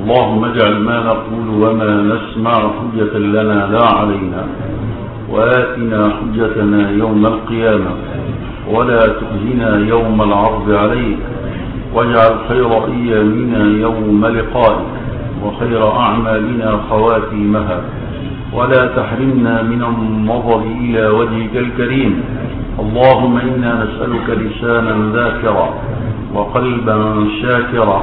اللهم اجعل ما نقول وما نسمع حجة لنا لا علينا وآتنا حجتنا يوم القيامة ولا تخزنا يوم العرض عليك واجعل خير أيامنا يوم لقائك وخير أعمالنا خواتيمها ولا تحرمنا من النظر إلى وجهك الكريم اللهم إنا نسألك لسانا ذاكرا وقلبا شاكرا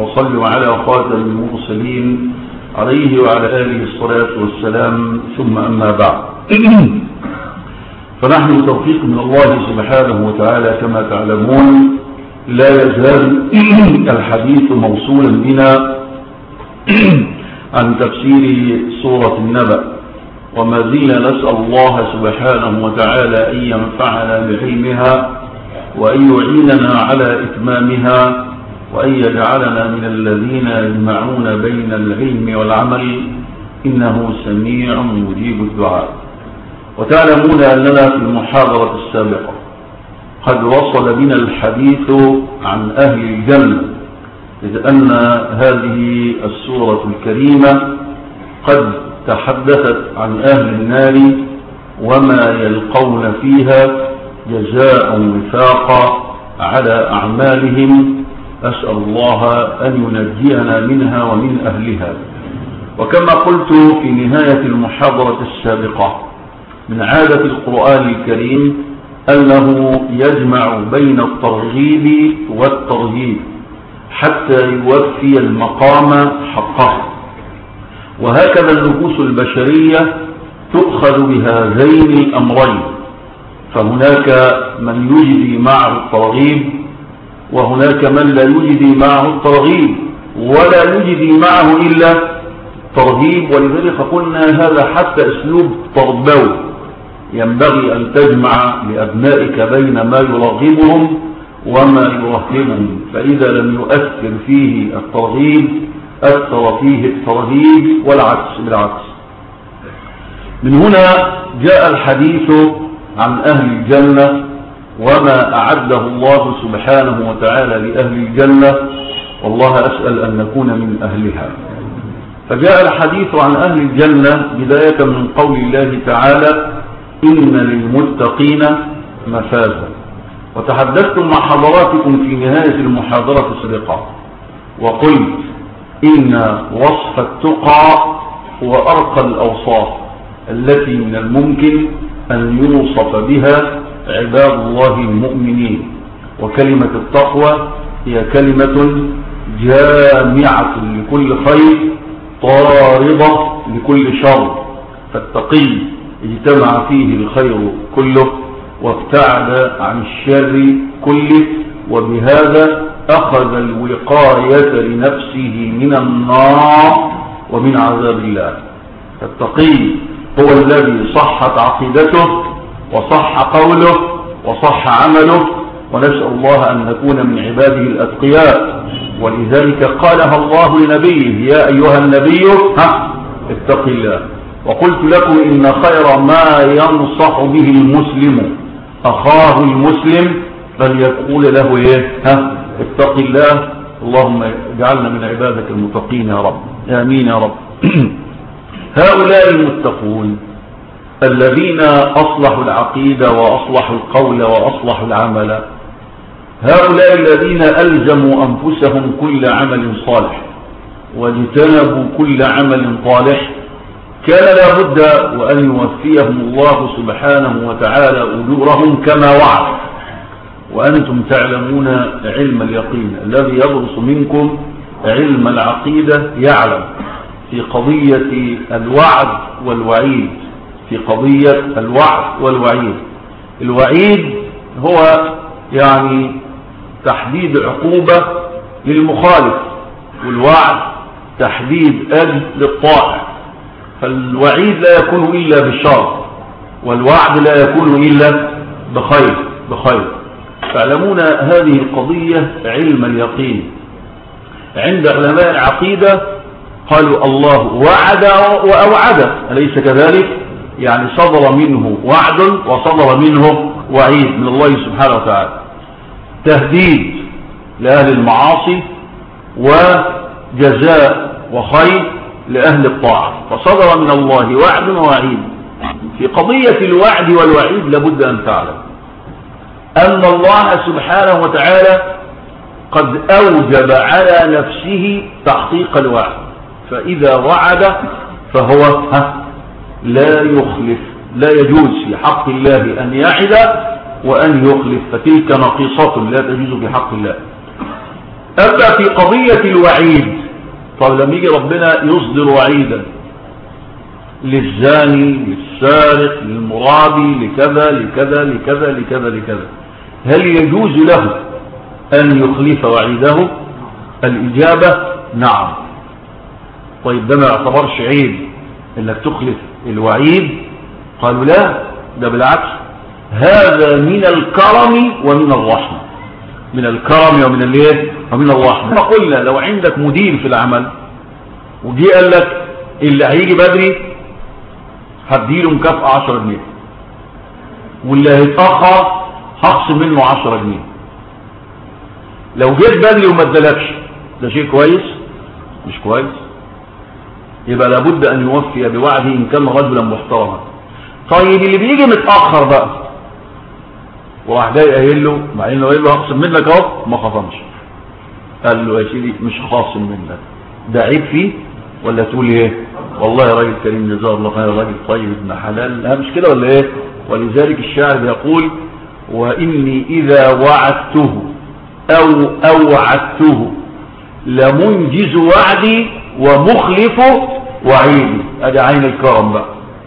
وصلوا على خاتم المرسلين عليه وعلى آله الصلاة والسلام. ثم أما بعد. فنحن توفيق من الله سبحانه وتعالى كما تعلمون لا يزال الحديث موصولا بنا عن تفسير سورة النبأ. وما زلنا نسأل الله سبحانه وتعالى أن ينفعنا بعلمها وأن يعيننا على إتمامها. وأن يجعلنا من الذين يجمعون بين العلم والعمل. إنه سميع مجيب الدعاء. وتعلمون أننا في المحاضرة السابقة قد وصل بنا الحديث عن أهل الجنة إذ أن هذه السورة الكريمة قد تحدثت عن أهل النار وما يلقون فيها جزاء وفاقا على أعمالهم أسأل الله أن ينجينا منها ومن أهلها. وكما قلت في نهاية المحاضرة السابقة من عادة القرآن الكريم أنه يجمع بين الترغيب والترهيب حتى يوفي المقام حقه. وهكذا النفوس البشرية تؤخذ بهذين الأمرين. فهناك من يجدي معه الترغيب وهناك من لا يجدي معه الترغيب ولا يجدي معه إلا الترهيب ولذلك قلنا هذا حتى أسلوب تربوي ينبغي أن تجمع لأبنائك بين ما يرغبهم وما يرهبهم. فإذا لم يؤثر فيه الترغيب أثر فيه الترهيب والعكس بالعكس. من هنا جاء الحديث عن أهل الجنة وما أعده الله سبحانه وتعالى لأهل الجنة والله أسأل أن نكون من أهلها. فجاء الحديث عن أهل الجنة بداية من قول الله تعالى إن للمتقين مفازا. وتحدثت مع حضراتكم في نهاية المحاضرة السابقة وقلت إن وصف التقى هو أرقى الأوصاف التي من الممكن أن يوصف بها عباد الله المؤمنين. وكلمة التقوى هي كلمة جامعة لكل خير طاردة لكل شر. فالتقي اجتمع فيه الخير كله وابتعد عن الشر كله. وبهذا أخذ الوقاية لنفسه من النار ومن عذاب الله. فالتقي هو الذي صحت عقيدته وصح قوله وصح عمله ونسأل الله أن نكون من عباده الأتقياء. ولذلك قالها الله لنبيه يا أيها النبي ها اتق الله. وقلت لكم إن خير ما ينصح به المسلم أخاه المسلم فليقول له إيه؟ ها اتق الله. اللهم اجعلنا من عبادك المتقين يا رب. آمين يا رب. هؤلاء المتقون الذين أصلحوا العقيدة وأصلحوا القول وأصلحوا العمل. هؤلاء الذين ألزموا أنفسهم كل عمل صالح واجتنبوا كل عمل طالح. كان لابد وأن يوفيهم الله سبحانه وتعالى أجورهم كما وعد. وأنتم تعلمون علم اليقين. الذي يدرس منكم علم العقيدة يعلم في قضية الوعد والوعيد. في قضية الوعد والوعيد. الوعيد هو يعني تحديد عقوبة للمخالف والوعد تحديد أجل للطائع. فالوعيد لا يكون إلا بالشر والوعد لا يكون إلا بخير بخير. تعلمون هذه القضية علم اليقين. عند علماء العقيدة قالوا الله وعد وأوعد أليس كذلك؟ يعني صدر منه وعد وصدر منه وعيد من الله سبحانه وتعالى. تهديد لأهل المعاصي وجزاء وخير لأهل الطاعة. فصدر من الله وعد ووعيد. في قضية الوعد والوعيد لابد أن تعلم أن الله سبحانه وتعالى قد أوجب على نفسه تحقيق الوعد. فإذا وعد فهو ها لا يخلف لا يجوز في حق الله أن يعد وأن يخلف. فتلك نقيصة لا تجوز في حق الله. أما في قضية الوعيد طب لما يجي ربنا يصدر وعيدا للزاني للسارق للمرابي لكذا لكذا لكذا لكذا لكذا. هل يجوز له أن يخلف وعيده؟ الإجابة نعم. طيب ده ما يعتبرش عيب إنك تخلف. الوعيد. قالوا لا ده بالعكس. هذا من الكرم ومن الرحمة. من الكرم ومن الايه ومن الرحمة. قلنا لو عندك مدير في العمل وجي قال لك اللي هيجي بدري هديله مكافأة 10 جنيه. واللي هيتأخر هخصم منه 10 جنيه. لو جيت بدري وما ادالكش ده شيء كويس؟ مش كويس. يبقى لابد أن يوفي بوعده ان كان رجلا محترما. طيب اللي بيجي متأخر بقى وراح جاي قايل له مع انه قايل له هخصم منك أهو ما خصمش. قال له يا سيدي مش خاصم منك. ده عيب فيه؟ ولا تقول إيه؟ والله يا راجل كريم جزاه الله خير راجل طيب ابن حلال. لا مش كده ولا إيه؟ ولذلك الشاعر يقول وإني إذا وعدته أو أوعدته لمنجز وعدي ومخلف وعيدي ادي عين الكرم بقى.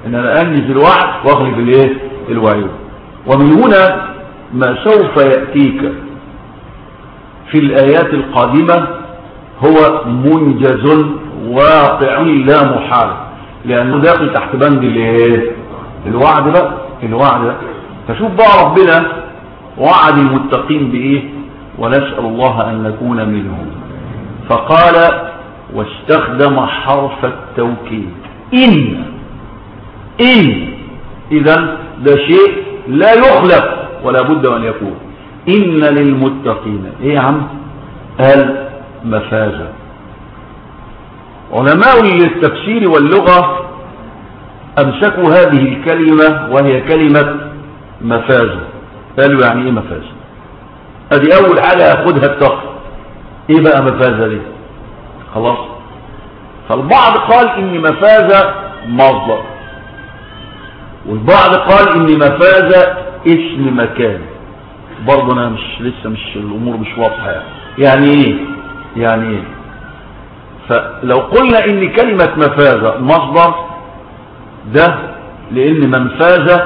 إن أنا انجز الوعد وأخلف الإيه؟ الوعيد. ومن هنا ما سوف يأتيك في الآيات القادمة هو منجز واقع لا محال. لأنه داخل تحت بند الإيه؟ الوعد بقى. الوعد بقى. فشوف بقى ربنا وعد المتقين بإيه؟ ونسأل الله أن نكون منهم. فقال واستخدم حرف التوكيد. إن. إن. إذا ده شيء لا يخلق ولا بد أن يكون. إن للمتقين. إيه يا عم؟ قال مفازة علماء التفسير واللغة أمسكوا هذه الكلمة وهي كلمة مفازة قالوا يعني إيه مفازة أدي أول حاجة ياخدها التقي إيه بقى مفازة دي؟ خلاص. فالبعض قال إن مفازة مصدر. والبعض قال إن مفازة اسم مكان. برضه أنا مش لسه مش الأمور مش واضحة يعني. يعني إيه؟ يعني إيه؟ فلو قلنا إن كلمة مفازة مصدر ده لأن من فاز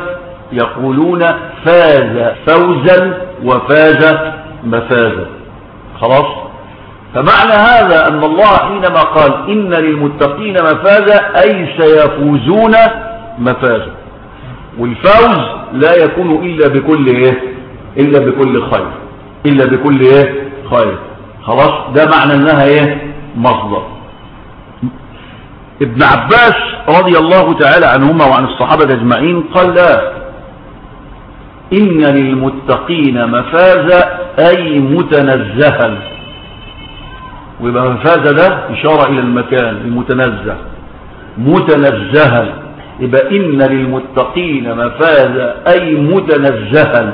يقولون فاز فوزا وفاز مفازا. خلاص؟ فمعنى هذا أن الله حينما قال إن للمتقين مفازة أي سيفوزون مفازة والفوز لا يكون إلا بكل إيه؟ إلا بكل خير. إلا بكل إيه؟ خير. خلاص؟ ده معنى أنها إيه؟ مصدر. ابن عباس رضي الله تعالى عنهما وعن الصحابة أجمعين قال لا. إن للمتقين مفازة أي متنزها. ويبقى مفاز ده إشارة إلى المكان المتنزه. متنزها. يبقى إن للمتقين مفاز أي متنزها.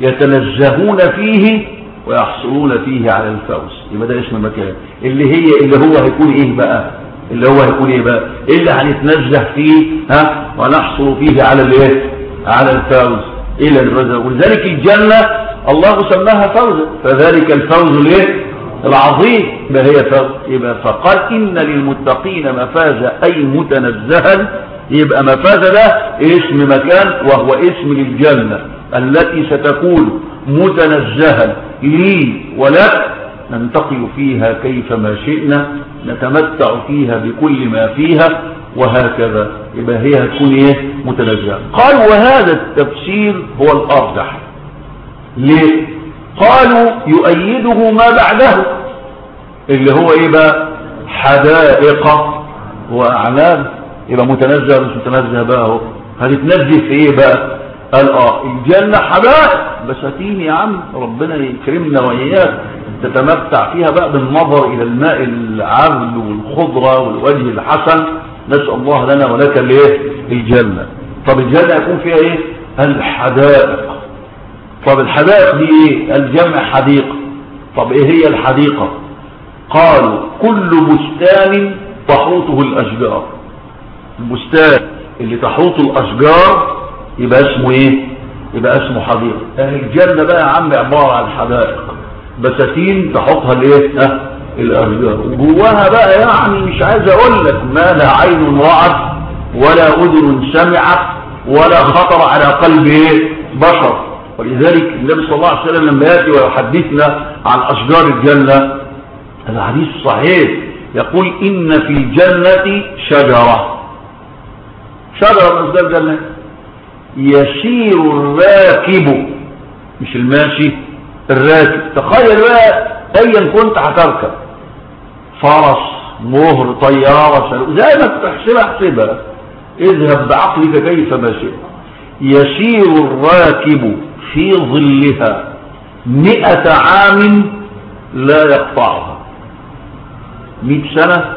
يتنزهون فيه ويحصلون فيه على الفوز. يبقى ده اسم المكان. اللي هي اللي هو هيكون إيه بقى؟ اللي هو هيكون إيه بقى؟ إيه اللي هنتنزه فيه ها؟ ونحصل فيه على الإيه؟ على الفوز. إلى الرزق. ولذلك الجنة الله سماها فوزا. فذلك الفوز الايه العظيم. ما هي يبقى فقال إن للمتقين مفازة أي متنزها يبقى مفازة ده اسم مكان وهو اسم للجنة التي ستكون متنزها لي ولك. ننتقل فيها كيفما شئنا نتمتع فيها بكل ما فيها وهكذا. يبقى هي هتكون إيه؟ متنزهة قال وهذا التفسير هو الأرجح. ليه؟ قالوا يؤيده ما بعده. اللي هو إيه بقى؟ حدائق واعناب يبقى متنزه مش متنزه بقى أهو. هتتنزه في إيه بقى؟ قال آه الجنة حدائق. بساتين يا عم ربنا يكرمنا وإياك. تتمتع فيها بقى بالنظر إلى الماء العذب والخضرة والوجه الحسن. نسأل الله لنا ولك الإيه؟ الجنة. طب الجنة يكون فيها إيه؟ الحدائق. طب الحدائق دي إيه؟ الجمع حديقة. طب إيه هي الحديقة؟ قالوا كل بستان تحوطه الأشجار. البستان اللي تحوطه الأشجار يبقى اسمه إيه؟ يبقى اسمه حديقة. أهل الجنة بقى يا عم عبارة عن حدائق. بساتين تحطها الايه ها؟ الأشجار. وجواها بقى يعني مش عايز أقول لك ما لا عين رأت ولا أذن سمعت ولا خطر على قلب إيه؟ بشر. ولذلك النبي صلى الله عليه وسلم لما يأتي ويحدثنا عن أشجار الجنة هذا حديث صحيح. يقول إن في الجنة شجرة. شجرة من اشجار الجنة. يسير الراكب. مش الماشي الراكب. تخيل بقى ايا كنت هتركب. فرس مهر طيارة زي ما تحسبها احسبها. اذهب بعقلك كيف ما شئت. يسير الراكب. في ظلها مئة عام لا يقطعها. مئة سنة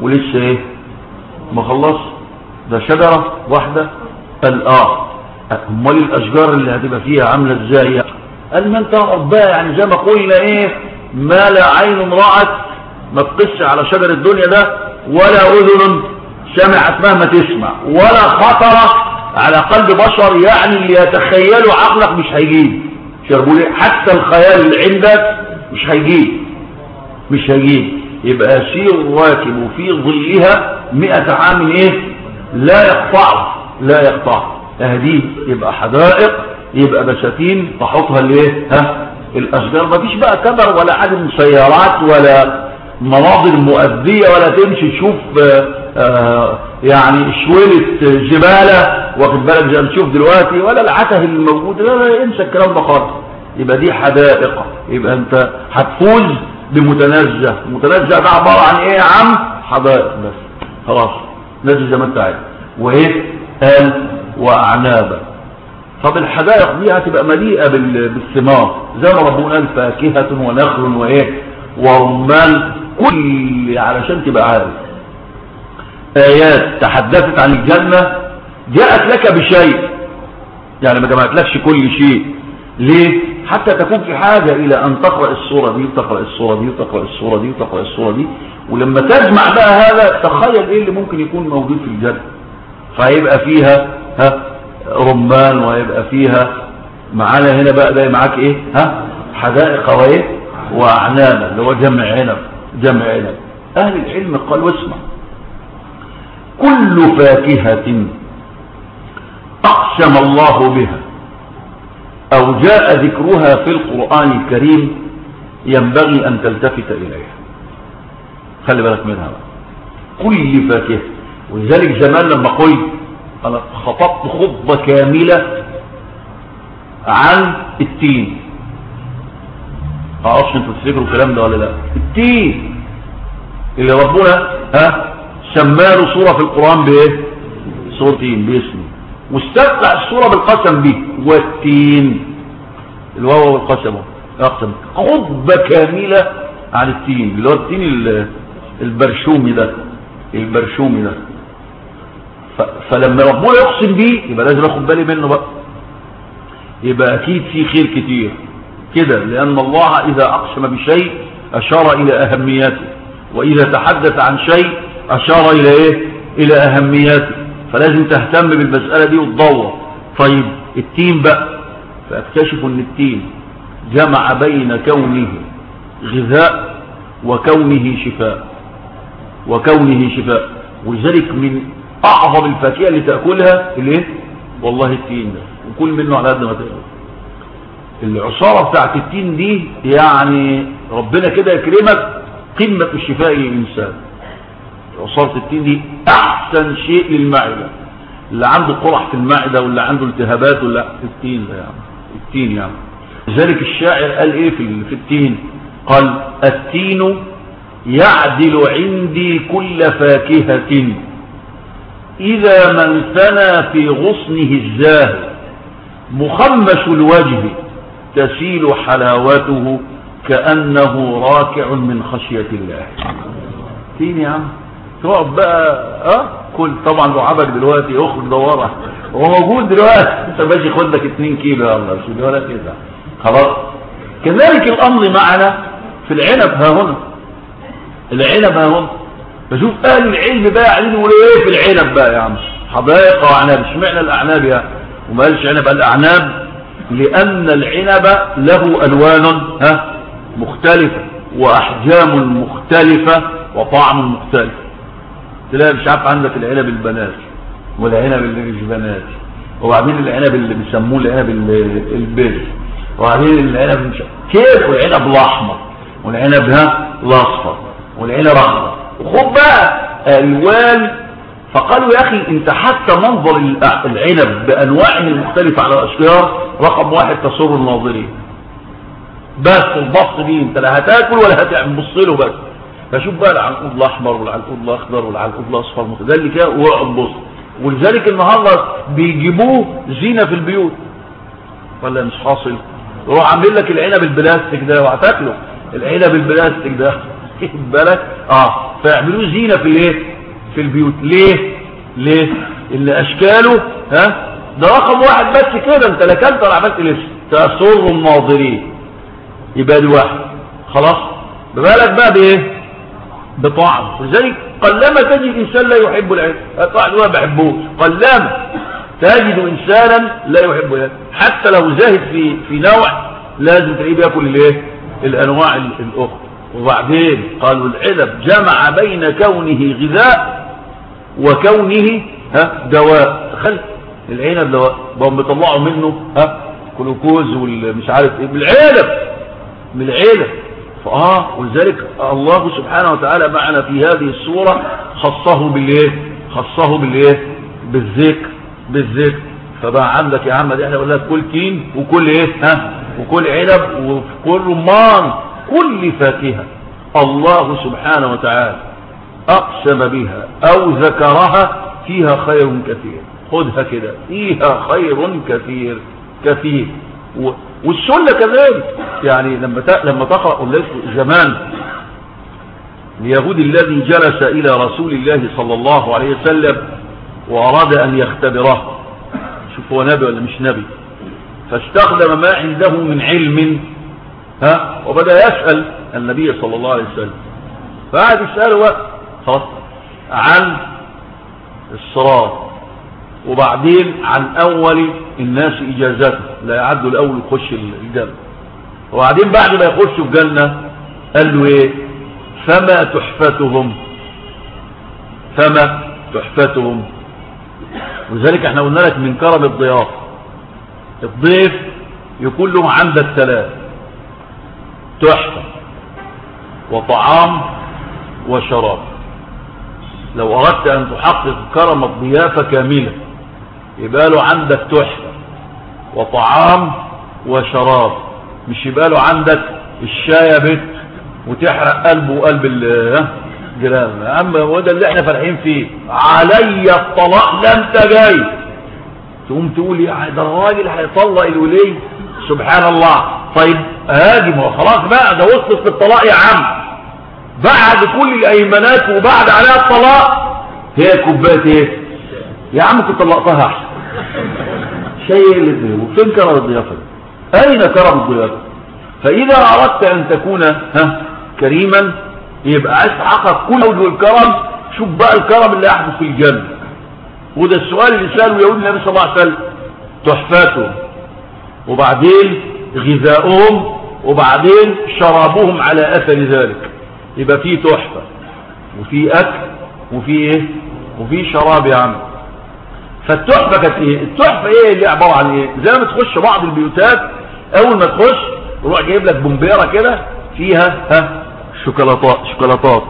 ولسه إيه؟ ما خلص. ده شجرة واحدة. الآه أمال الأشجار اللي هتبقى فيها عاملة إزاي؟ قال ما أنت ربها يعني زي ما قلنا إيه؟ ما لا عين رأت ما تقص على شجر الدنيا ده ولا أذن سمعت مهما تسمع ولا خطر على قلب بشر يعني اللي يتخيله عقلك مش هيجيب. شربوا حتى الخيال اللي عندك مش هيجيب. مش هيجيب. يبقى يسير راكب في ظلها مئة عام إيه؟ لا يقطع. لا يقطع. اهديه يبقى حدائق. يبقى بساتين. تحطها الايه ها؟ الأشجار. مفيش بقى كبر ولا عدم سيارات ولا مناظر مؤذية ولا تمشي تشوف آآ آآ يعني شويلة جبالة واخد بالك؟ تشوف دلوقتي ولا العته اللي موجود. لا لا انسى الكلام ده خالص يبقى دي حدائق يبقى انت هتفوز بمتنزه. متنزه ده عبارة عن إيه يا عم؟ حدائق بس. خلاص. نزل زي ما انت عايز. وايه قال واعنابا طب الحدائق دي هتبقى مليئة بالثمار. زي ما ربنا قال فاكهة ونخل وإيه؟ ورمان كل علشان تبقى عارف. آيات تحدثت عن الجنة جاءت لك بشيء. يعني ما جمعتلكش كل شيء. ليه؟ حتى تكون في حاجة إلى أن تقرأ الصورة دي وتقرأ الصورة دي وتقرأ الصورة دي وتقرأ الصورة دي. ولما تجمع بقى هذا تخيل إيه اللي ممكن يكون موجود في الجنة. فهيبقى فيها ها رمان وهيبقى فيها معانا هنا بقى ده معاك إيه؟ ها؟ حدائق وإيه؟ واعناب اللي هو جمع عنب جمع عنب. أهل العلم قال واسمع كل فاكهة أقسم الله بها أو جاء ذكرها في القرآن الكريم ينبغي أن تلتفت إليها. خلي بالك منها بقى. كل فاكهة ولذلك زمان لما قلت أنا خطبت خطبة كاملة عن التين. أعرفش أنتوا تفتكروا الكلام ده ولا لا. التين اللي ربنا ها؟ سماه سورة في القرآن بإيه؟ سورة تين باسمه. واستفتع السورة بالقسم به. والتين. الواو والقسم. أقسم. خطبة كاملة عن التين. اللي هو التين البرشومي ده. البرشومي ده. فلما ربنا يقسم بيه يبقى لازم آخد بالي منه بقى. يبقى أكيد في خير كتير. كده لأن الله إذا أقسم بشيء أشار إلى اهميته وإذا تحدث عن شيء أشار إلى إيه؟ إلى اهميته فلازم تهتم بالمسألة دي وتدور. طيب التين بقى. فأكتشف إن التين جمع بين كونه غذاء وكونه شفاء. وكونه شفاء. ولذلك من أعظم الفاكهة اللي تأكلها الإيه؟ والله التين ده. وكل منه على قد ما تقدر. العصارة بتاعت التين دي يعني ربنا كده يكرمك قمة الشفاء للإنسان. عصاره التين دي أحسن شيء للمعدة. اللي عنده قرح في المعدة واللي عنده التهابات ولا التين ده يعني التين يعني. لذلك الشاعر قال إيه في في التين؟ قال التين يعدل عندي كل فاكهة. إذا من ثنى في غصنه الزاهر مخمش الوجه تسيل حلاوته كأنه راكع من خشية الله. تين يا عم. تقعد بقى آه كل طبعا لعبك دلوقتي اخرج دوره هو موجود دلوقتي. انت ماشي خد لك 2 كيلو يلا شو ولا كده. خلاص. كذلك الأمر معنا في العنب ها هنا. العنب ها هنا. بشوف أهل العلم بقى قاعدين يقولوا إيه في العنب بقى يا عم؟ حدائق وأعناب. اشمعنى الأعناب يعني وما قالش عنب. الاعناب لأن العنب له ألوان ها؟ مختلفة وأحجام مختلفة وطعم مختلف. تلاقي مش عارف عندك العنب البنات والعنب اللي مش بنات وبعدين العنب اللي بيسموه العنب البر وبعدين العنب مش كيف؟ والعنب الأحمر والعنب ها؟ الأصفر والعنب اخضر وخد بقى الوان فقالوا يا أخي أنت حتى منظر العنب بأنواعه المختلفة على الأشجار رقم واحد تسر الناظرين. بس البص دي أنت لا هتاكل ولا هتبص له بس. فشوف بقى العنقود الأحمر والعنقود الأخضر والعنقود الأصفر متدلي كده وأقعد بص. ولذلك النهارده بيجيبوه زينة في البيوت. ولا مش حاصل؟ يروح عاملين لك العنب البلاستيك ده وهتاكله العنب البلاستيك ده. بالك؟ آه. فيعملوه زينة في الايه؟ في البيوت. ليه؟ ليه؟ اللي أشكاله ها؟ ده رقم واحد بس كده. انت لا كلت ولا عملت لسه. تسر الناظرين يبقى دي واحد. خلاص؟ ببالك بقى بإيه؟ بطعم. ولذلك قلما تجد إنسان لا يحب العلم طبعا ما بحبوش قلما تجد إنسانا لا يحب العلم حتى لو زاهد في في نوع لازم تلاقيه بياكل الإيه؟ الأنواع الأخرى. وبعدين قالوا العلم جمع بين كونه غذاء وكونه ها دواء. تخيل. العنب دواء بقوا بيطلعوا منه ها جلوكوز والمش عارف إيه. بالعلب من فاه ولذلك الله سبحانه وتعالى معنا في هذه السورة خصه بالإيه؟ خصه بالإيه؟ بالذكر بالذكر. فبقى عندك يا عم إحنا قلنا كل تين وكل إيه؟ ها؟ وكل عنب وكل رمان كل فاكهة. الله سبحانه وتعالى أقسم بها أو ذكرها فيها خير كثير. خذها كده فيها خير كثير كثير. والسنة كذلك. يعني لما لما تقرأ زمان. اليهودي الذي جلس إلى رسول الله صلى الله عليه وسلم وأراد أن يختبره. شوف هو نبي ولا مش نبي. فاستخدم ما عنده من علم. ها؟ وبدأ يسأل النبي صلى الله عليه وسلم. فقعد يسأله خلاص عن الصراط وبعدين عن أول الناس إجازته لا يعدوا الأول يخش الجنة. وبعدين بعد ما يخشوا الجنة قال له إيه؟ فما تحفتهم؟ فما تحفتهم؟ وذلك إحنا قلنا لك من كرم الضيافة الضيف يكون له عندك ثلاث تحفة وطعام وشراب. لو أردت أن تحقق كرم الضيافة كاملة يبقى له عندك تحفة. وطعام وشراب. مش يبقى له عندك الشاي بت وتحرق قلبه وقلب الجيران عم هو ده اللي إحنا فرحين فيه. علي الطلاق ده انت جاي تقوم تقول يا ده الراجل هيطلق الولي. سبحان الله. طيب هاجي ما خلاص بقى ده وصلت في الطلاق يا عم. بعد كل الايمانات وبعد عليها الطلاق هي كوباية إيه؟ يا عم كنت طلقتها. احسن شيء اللي وفين كرم الضيافه أين كرم الضيافه فإذا أردت أن تكون ها كريما يبقى عايز تحقق كل وجه الكرم شوف بقى الكرم اللي يحدث في الجنة. وده السؤال اللي سأله يقول النبي صلى الله عليه وسلم. تحفاتهم وبعدين غذاؤهم وبعدين شرابهم على أثر ذلك. يبقى فيه تحفة وفي أكل وفي إيه؟ وفي شراب يا فالتحفة كانت إيه؟ التحفة إيه اللي عبارة عن إيه؟ زي ما تخش بعض البيوتات أول ما تخش يروح جايب لك بومبيرة كده فيها ها؟ شوكولاتات شوكولاتات.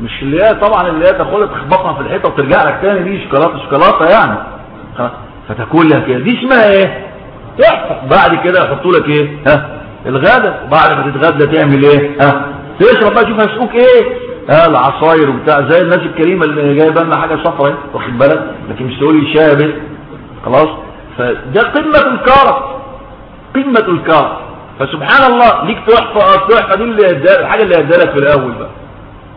مش اللي هي طبعا اللي هي تاخدها تخبطها في الحيطة وترجع لك تاني دي شوكولاته شوكولاتة يعني. فتاكلها كده دي اسمها إيه؟ تحفة. بعد كده يحطوا لك إيه؟ ها؟ الغدا. بعد ما تتغدى تعمل إيه؟ ها؟ تشرب بقى شوف هيسقوك إيه؟ ها العصاير وبتاع. زي الناس الكريمة اللي جايبه لنا حاجة صفرا واخد بالك؟ لكن مش تقول لي شاي بس خلاص؟ فده قمة الكرم. قمة الكرم. فسبحان الله ليك تحفة التحفه دي اللي الحاجة اللي هيديها لك في الأول بقى.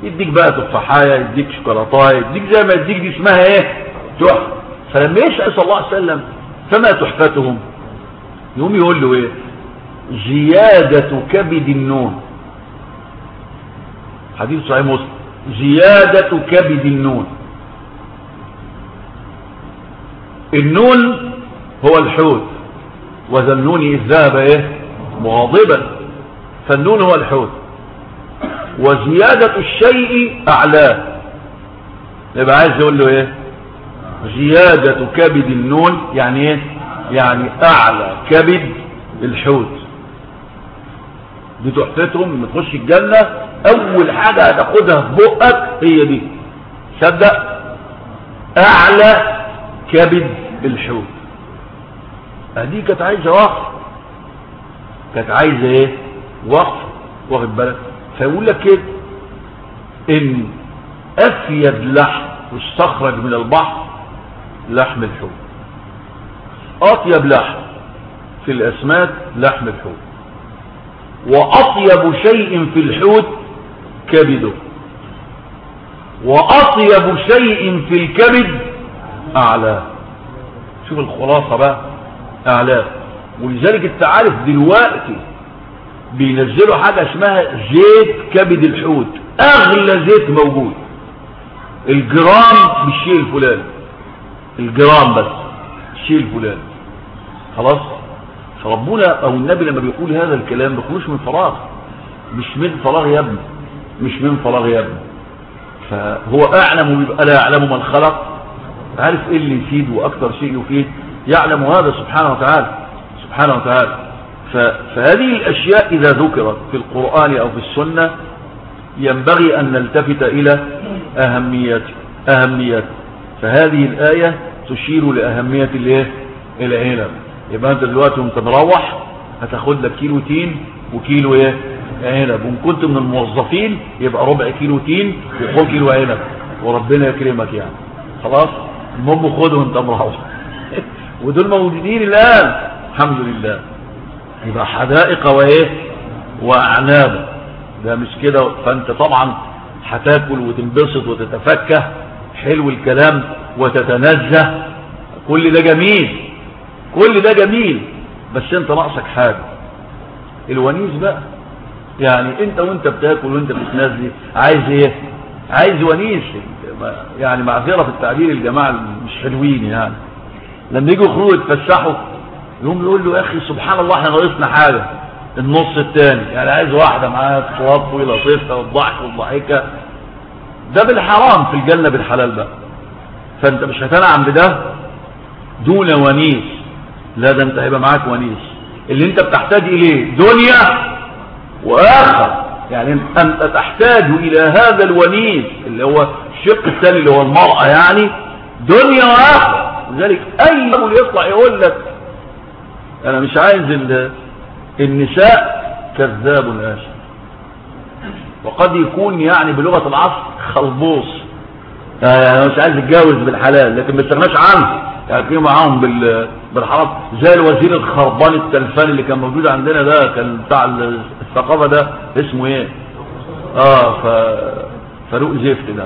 يديك بقى تفاحايه يديك شوكولاتاية يديك زي ما يديك دي اسمها إيه؟ تحفة. فلما يسال صلى الله عليه وسلم فما تحفتهم؟ يقوم يقول له إيه؟ زيادة كبد النون. حديث صحيح مسلم. زيادة كبد النون. النون هو الحوت. وذا النون إذ ذهب إيه؟ مغاضبا. فالنون هو الحوت. وزيادة الشيء أعلاه يبقى عايز يقول له إيه؟ زيادة كبد النون يعني إيه؟ يعني أعلى كبد الحوت. دي تحفتهم لما تخش الجنة أول حاجة هتاخدها في بقك هي دي. صدق؟ أعلى كبد الحوت دي كانت عايزة وقف كانت عايزة إيه؟ وقف واخد بالك؟ فيقول لك كده إن أفيد لحم يستخرج من البحر لحم الحوت. أطيب لحم في الأسماك لحم الحوت. وأطيب شيء في الحوت كبده. وأطيب شيء في الكبد أعلاه. شوف الخلاصة بقى أعلاه. ولذلك أنت عارف دلوقتي بينزلوا حاجة اسمها زيت كبد الحوت. أغلى زيت موجود. الجرام بالشيء الفلاني. الجرام بس الشيء الفلاني. خلاص؟ فربنا أو النبي لما بيقول هذا الكلام بيقولوش من فراغ. مش من فراغ يا ابني. مش من فراغ يا ابني. فهو أعلم ويبقى لا يعلم من خلق؟ عارف إيه اللي يفيد وأكثر شيء يفيد؟ يعلم هذا سبحانه وتعالى. سبحانه وتعالى. فهذه الأشياء إذا ذكرت في القرآن أو في السنة ينبغي أن نلتفت إلى أهمية أهمية فهذه الآية تشير لأهمية العنب يبقى أنت دلوقتي وانت مروح هتاخد لك كيلو تين وكيلو إيه؟ عنب. وإن كنت من الموظفين يبقى ربع كيلو تين وخد كيلو عنب. وربنا يكرمك يعني. خلاص؟ المهم خده وانت مروح. ودول موجودين الآن. الحمد لله. يبقى حدائق وايه؟ وأعناب. ده مش كده. فأنت طبعا هتاكل وتنبسط وتتفكه. حلو الكلام. وتتنزه. كل ده جميل. كل ده جميل بس انت ناقصك حاجة. الونيس بقى يعني انت وانت بتاكل وانت بتتنزه عايز إيه؟ عايز ونيس. يعني معذرة في التعبير الجماعة مش حلوين يعني. لما يجوا يخرجوا يتفسحوا يقوم يقول له يا أخي سبحان الله إحنا ناقصنا حاجة. النص الثاني يعني عايز واحدة معاها توطي لطيفه والضحك والضحكه ده بالحرام في الجنة بالحلال بقى. فأنت مش هتنعم بده دون ونيس. لا ده انت هيبقى معاك ونيس اللي انت بتحتاج إليه؟ دنيا وآخر. يعني انت تحتاج إلى هذا الونيس اللي هو الشق الثاني اللي هو المرأة يعني. دنيا وآخر. لذلك أي رجل يطلع يقول لك أنا مش عايز النساء كذاب آشر وقد يكون يعني بلغة العصر خلبوص. يعني مش عايز يتجاوز بالحلال لكن ما استغناش عنه. يعني معاهم بالحرام زي الوزير الخربان التلفان اللي كان موجود عندنا ده كان بتاع الثقافة ده اسمه إيه؟ آه ف... فاروق زفت ده.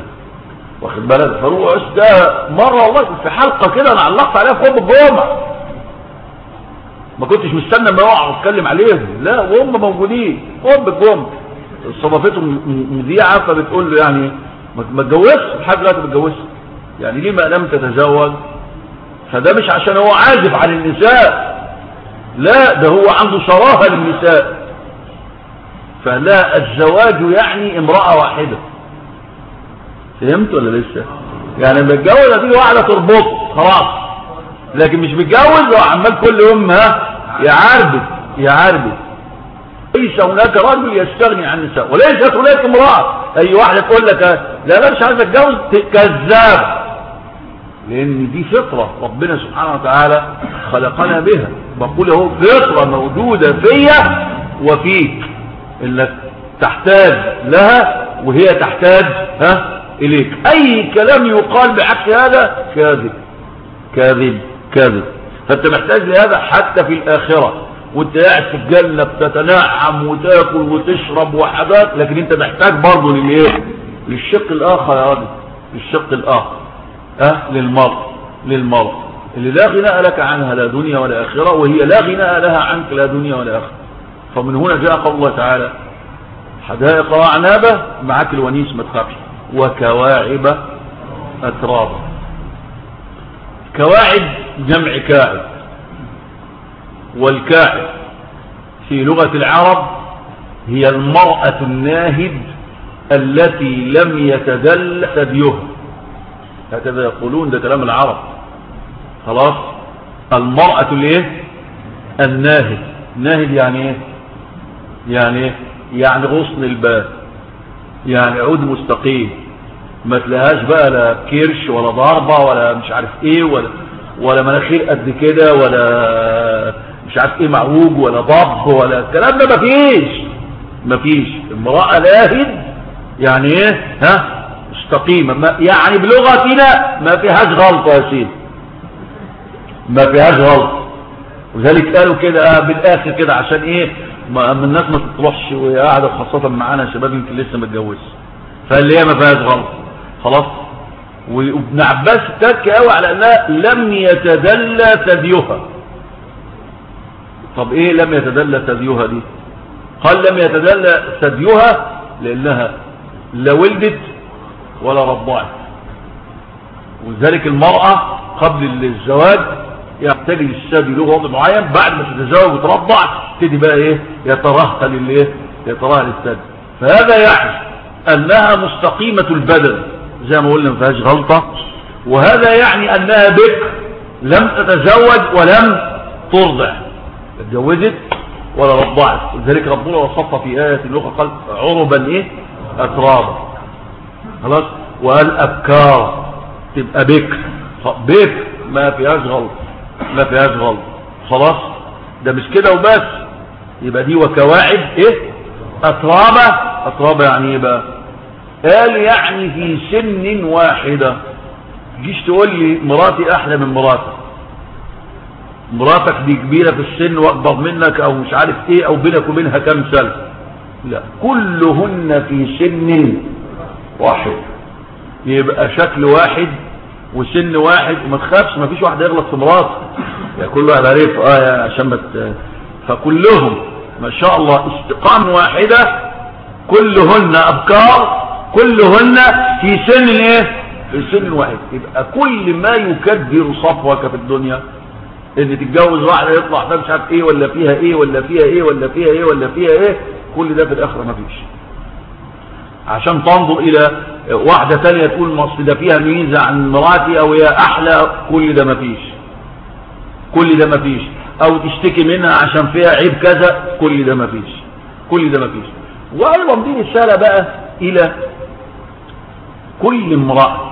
واخد بالك؟ فاروق ده مرة والله في حلقة كده أنا علقت عليها في خطبة الجمعة ما كنتش مستنى ما اقع واتكلم عليهم. لا وهم موجودين. هم بجم استضافتهم مذيعة فبتقول له يعني ما تجوزش؟ لحد دلوقتي ما يعني ليه ما لم تتزوج؟ فده مش عشان هو عازف عن النساء. لا ده هو عنده صراحة للنساء. فلا الزواج يعني امرأة واحدة. فهمت ولا لسه؟ يعني متجوز هتيجي واحدة تربطه خلاص. لكن مش متجوز هو عمال كل يوم ها يعربد يعربد ليس هناك رجل يستغني عن النساء وليست هناك امرأة. أي واحدة تقول لك لا لا مش عايز أتجوز. كذاب. لأن دي فطرة ربنا سبحانه وتعالى خلقنا بها. بقول أهو فطرة موجودة فيا وفيك إنك تحتاج لها وهي تحتاج ها إليك. أي كلام يقال بعكس هذا كاذب. كاذب كاذب. فأنت محتاج لهذا حتى في الآخرة. وأنت قاعد في الجنة بتتنعم وتاكل وتشرب وحاجات لكن أنت محتاج برضه للإيه؟ للشق الآخر يا راجل. للشق الآخر. أه للمرء للمرء اللي لا غناء لك عنها لا دنيا ولا آخرة وهي لا غناء لها عنك لا دنيا ولا آخرة. فمن هنا جاء قول الله تعالى حدائق وأعنابة معاك الونيس ما تخافش وكواعب أترابا كواعب جمع كاعب والكاعب في لغة العرب هي المرأة الناهد التي لم يتدل ثديها هكذا يقولون ده كلام العرب. خلاص؟ المرأة الايه الناهد ناهد يعني إيه؟ يعني إيه؟ يعني غصن الباب يعني عود مستقيم. ما تلاقيهاش بقى لا كرش ولا ضربة ولا مش عارف إيه ولا ولا مناخير قد كده ولا مش عارف إيه معوج ولا ضب ولا الكلام ده مفيش. مفيش. امرأة لاهد يعني إيه؟ ها؟ مستقيمة. ما يعني بلغتنا ما فيهاش غلطة يا سيدي. ما فيهاش غلطة وذلك قالوا كده بالآخر كده عشان إيه؟ ما الناس ما تطرحش وهي قاعدة خاصة معانا شباب يمكن لسه ما اتجوزش فاللي هي ما فيهاش غلط؟ خلاص. وابن عباس اتك قوي على أنها لم يتدلى ثديها. طب إيه لم يتدلى ثديها دي؟ قال لم يتدلى ثديها لأنها لا ولدت ولا رضعت ولذلك المرأة قبل الزواج يحتاج للثدي له وضع معين بعد ما تتزوج وترضع تبتدي بقى إيه؟ يترهل الايه يترهل الثدي فهذا يعني أنها مستقيمة البدن زي ما قلنا ما فيهاش غلطة. وهذا يعني أنها بكر لم تتزوج ولم ترضع. اتجوزت ولا رضعت. لذلك ربنا وصفها في آية الأخرى قال عربا إيه؟ اترابا. خلاص؟ وقال ابكار تبقى بكر بكر ما فيهاش غلط. ما فيهاش غلط. خلاص؟ ده مش كده وبس. يبقى دي وكواعب إيه؟ أترابة. أترابة يعني إيه بقى؟ قال يعني في سن واحدة. جيش تقول لي مراتي أحلى من مراتك. مراتك دي كبيرة في السن وأكبر منك أو مش عارف إيه أو بينك وبينها كام سنة. لا. كلهن في سن واحد. يبقى شكل واحد وسن واحد. وما تخافش ما فيش واحد يغلط في مراته. يعني كل واحد عارف آه عشان ما فكلهم ما شاء الله استقام واحدة. كلهن أبكار. كلهن في سن إيه؟ في سن واحد. يبقى كل ما يكدر صفوك في الدنيا إن تتجوز واحدة يطلع ده مش عارف إيه ولا فيها إيه ولا فيها إيه ولا فيها إيه ولا فيها إيه كل ده في الآخرة ما فيش. عشان تنظر إلى واحدة تانية تقول مصر ده فيها ميزة عن مراتي أو هي أحلى كل ده مفيش كل ده مفيش أو تشتكي منها عشان فيها عيب كذا كل ده مفيش كل ده مفيش وأيضا دي رسالة بقى إلى كل امرأة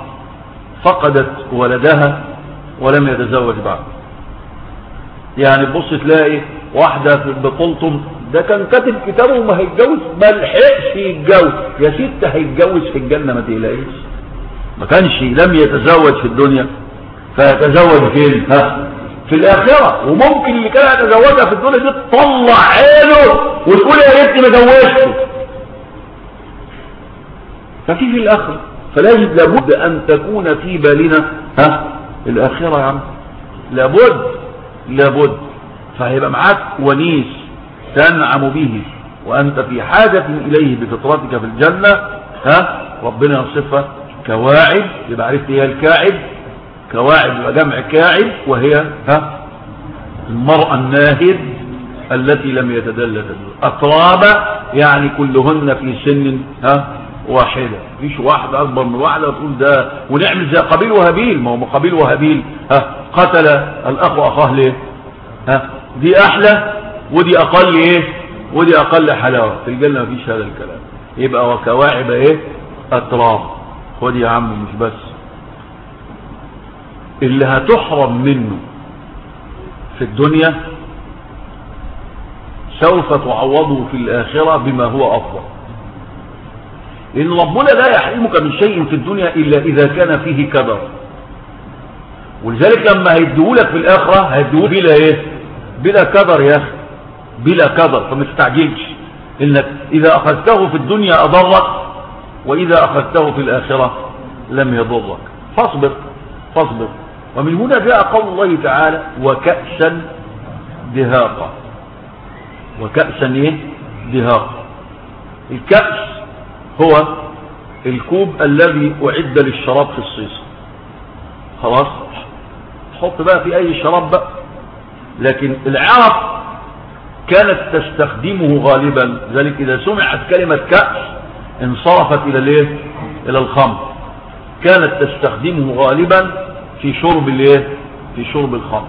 فقدت ولدها ولم يتزوج بعد. يعني تبص تلاقي واحدة في بطولتم ده كان كاتب كتابه وما هيتجوز ما لحقش يتجوز. يا ست هيتجوز في الجنة ما تقلقيش. ما كانش لم يتزوج في الدنيا فيتزوج فين؟ ها؟ في الآخرة. وممكن اللي كان يتزوجها في الدنيا دي تطلع عينه وتقول يا ريتني ما زوجته. ففي في الآخرة. فلازم لابد أن تكون في بالنا. ها؟ الآخرة يا عم. لابد لابد. فهيبقى معاك ونيس تنعم به. وأنت في حاجة إليه بفطرتك في الجنة ها؟ ربنا يصفها كواعب يبقى عرفت هي الكاعب؟ كواعب يبقى جمع كاعب وهي ها؟ المرأة الناهد التي لم يتدلل. أطرابة يعني كلهن في سن ها؟ واحدة. فيش واحدة أكبر من واحدة تقول ده ونعمل زي قبيل وهابيل. ما هو قبيل وهابيل ها؟ قتل الأخ أخاه ليه؟ ها؟ دي أحلى ودي أقل إيه؟ ودي أقل حلاوة. في الجنة ما فيش هذا الكلام. يبقى وكواعب إيه؟ أطراب خد يا عم مش بس. اللي هتحرم منه في الدنيا سوف تعوضه في الآخرة بما هو أفضل. لأن ربنا لا يحرمك من شيء في الدنيا إلا إذا كان فيه كدر ولذلك لما هيديهولك في الآخرة هيديهولك بلا إيه؟ بلا كدر يا أخي. بلا كدر فما تستعجلش. إنك إذا أخذته في الدنيا أضرك وإذا أخذته في الآخرة لم يضرك. فاصبر فاصبر. ومن هنا جاء قول الله تعالى وكأسا دهاقا. وكأسا إيه؟ دهاقا. الكأس هو الكوب الذي أعد للشراب في الصيص. خلاص؟ حط بقى في أي شراب بقى. لكن العرب كانت تستخدمه غالبا. ذلك إذا سمعت كلمة كأس انصرفت إلى الإيه؟ إلى الخمر. كانت تستخدمه غالبا في شرب الإيه؟ في شرب الخمر.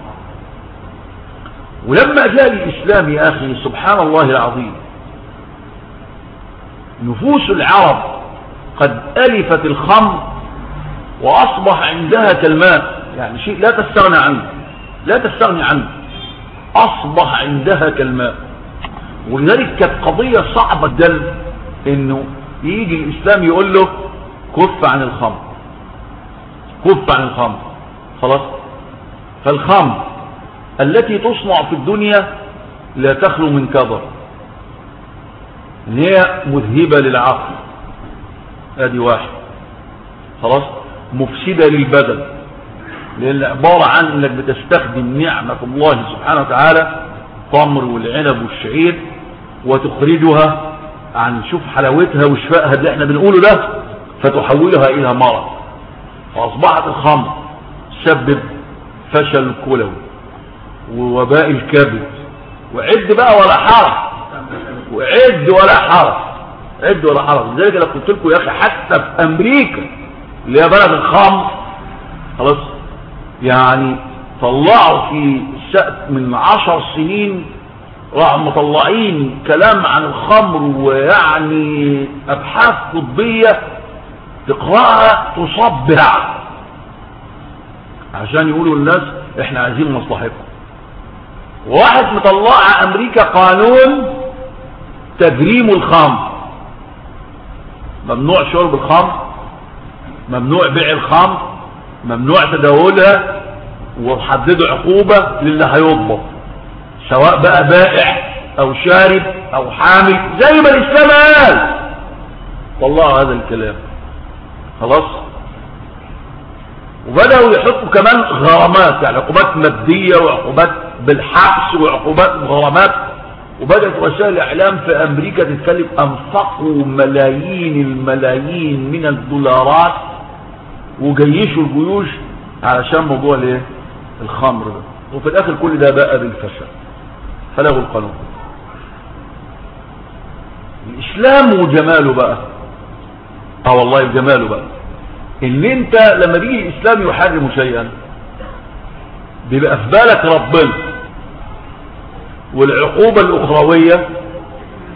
ولما جاء الإسلام يا أخي سبحان الله العظيم نفوس العرب قد ألفت الخمر وأصبح عندها كالماء. يعني شيء لا تستغنى عنه لا تستغني عنه. أصبح عندها كالماء. ولذلك كانت قضية صعبة جدا إنه يجي الإسلام يقول له كف عن الخمر. كف عن الخمر. خلاص؟ فالخمر التي تصنع في الدنيا لا تخلو من كبر. هي مذهبة للعقل. ادي واحد. خلاص؟ مفسدة للبدن. لأن عبارة عن إنك بتستخدم نعمة الله سبحانه وتعالى تمر والعنب والشعير وتخرجها عن شوف حلاوتها وشفائها اللي إحنا بنقوله ده فتحولها إلى مرض. فأصبحت الخمر تسبب فشل كلوي ووباء الكبد. وعد بقى ولا حرج. وعد ولا حرج. عد ولا حرج. لذلك أنا قلت لكم يا أخي حتى في أمريكا اللي هي بلد الخمر خلاص يعني طلعوا في من عشر سنين راحوا مطلعين كلام عن الخمر ويعني أبحاث طبيه تقرأها تصبع عشان يقولوا للناس إحنا عايزين مصلحتكم. واحد مطلع أمريكا قانون تجريم الخمر. ممنوع شرب الخمر ممنوع بيع الخمر. ممنوع تداولها وحددوا عقوبة للي هيضبط. سواء بقى بائع أو شارب أو حامل زي ما الإسلام قال. طلعوا هذا الكلام. خلاص؟ وبدأوا يحطوا كمان غرامات يعني عقوبات مادية وعقوبات بالحبس وعقوبات غرامات. وبدأت وسائل الإعلام في أمريكا تتكلم أنفقوا ملايين الملايين من الدولارات وجيشوا الجيوش علشان موضوع الايه؟ الخمر ده. وفي الآخر كل ده بقى بالفشل. فلغوا القانون. الإسلام وجماله بقى. آه والله جماله بقى. إن أنت لما بيجي الإسلام يحرم شيئا بيبقى في بالك ربنا. والعقوبة الأخروية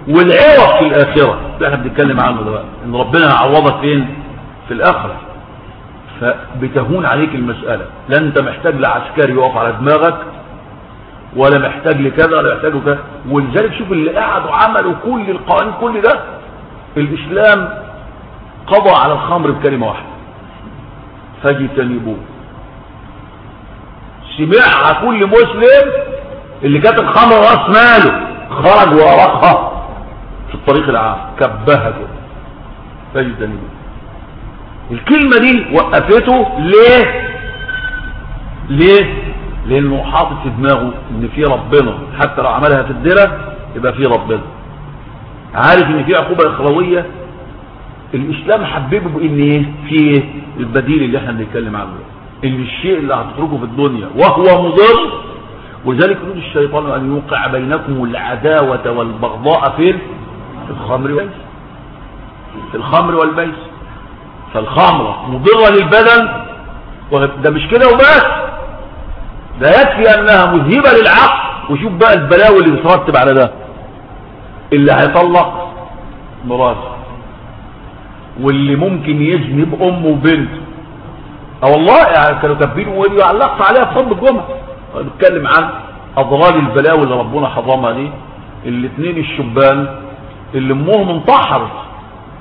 والعوض في الآخرة. ده إحنا بنتكلم عنه ده بقى إن ربنا يعوضك فين؟ في الآخرة. فبتهون عليك المسألة. لا أنت محتاج لعسكري يقف على دماغك ولا محتاج لكذا ولا محتاج لكذا. ولذلك شوف اللي قعدوا عملوا كل القوانين كل ده الإسلام قضى على الخمر بكلمة واحدة. فاجتنبوه. سمعها كل مسلم اللي كانت الخمر راس ماله. خرج وراقها في الطريق العام. كبها كده فاجتنبوه. الكلمة دي وقفته ليه؟ ليه؟ لأنه حاطط في دماغه إن في ربنا حتى لو عملها في الدرة يبقى في ربنا. عارف إن في عقوبة اخروية الإسلام حببه بإن إيه؟ في إيه؟ البديل اللي إحنا بنتكلم عنه إن الشيء اللي هتتركه في الدنيا وهو مضر ولذلك يريد الشيطان أن يوقع بينكم العداوة والبغضاء في الخمر والميس في الخمر والميس فالخمرة مضرة للبدن ده مش كده وبس. ده يكفي أنها مذهبة للعقل. وشوف بقى البلاوي اللي بترتب على ده. اللي هيطلق مراته. واللي ممكن يزني بامه وبنته. آه والله يعني كانوا كاتبين وعلقت عليها في صلب الجمعة. بنتكلم عن أضرار البلاوي اللي ربنا حرمها دي. الاثنين الشبان اللي أمهم انتحرت.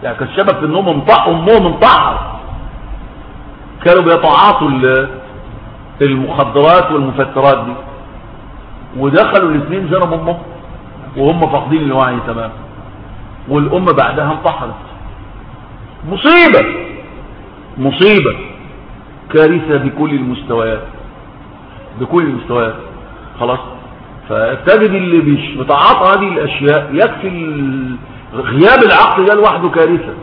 يعني كان السبب في انطحوا امهم انتحرت كانوا بيتعاطوا المخدرات والمفترات دي. ودخلوا الاثنين زنوا امهم وهم فاقدين الوعي تماما والام بعدها انتحرت. مصيبة! مصيبة! كارثة بكل المستويات. بكل المستويات. خلاص؟ فتجد اللي بيتعاطى هذه الأشياء يكفي غياب العقل ده لوحده كارثة.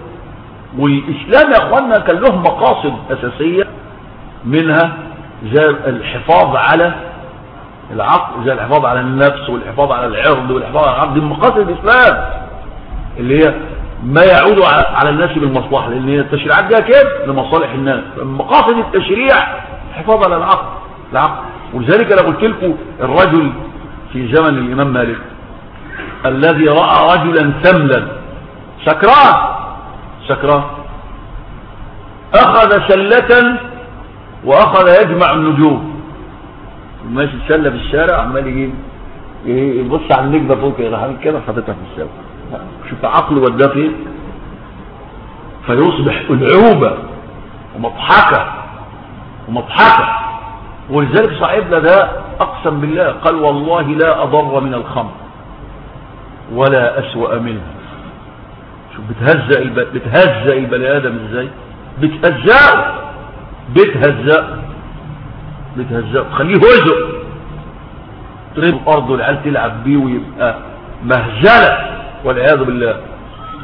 والإسلام يا أخوانا كان له مقاصد أساسية منها زي الحفاظ على العقل زي الحفاظ على النفس والحفاظ على العرض والحفاظ على العقل. دي مقاصد الإسلام اللي هي ما يعود على الناس بالمصلحة هي التشريعات جاية كده لمصالح الناس. مقاصد التشريع الحفاظ على العقل العقل. ولذلك أنا قلت لكم الرجل في زمن الإمام مالك الذي رأى رجلا سملا سكران سكران أخذ سله وأخذ يجمع النجوم. ماشي سله في الشارع عمال يجيب يبص على النجمة فوق كده عامل كده حاططها في الشارع. شوف عقله وداه فين. فيصبح ألعوبة ومضحكة ومضحكة. ولذلك صاحبنا ده أقسم بالله قال والله لا أضر من الخمر. ولا أسوأ منها شوف بتهزأ الب... بتهزأ البني آدم إزاي؟ بتهزأه بتهزأه بتهزأه تخليه هزء تريد الأرض والعيال تلعب بيه ويبقى مهزلة والعياذ بالله.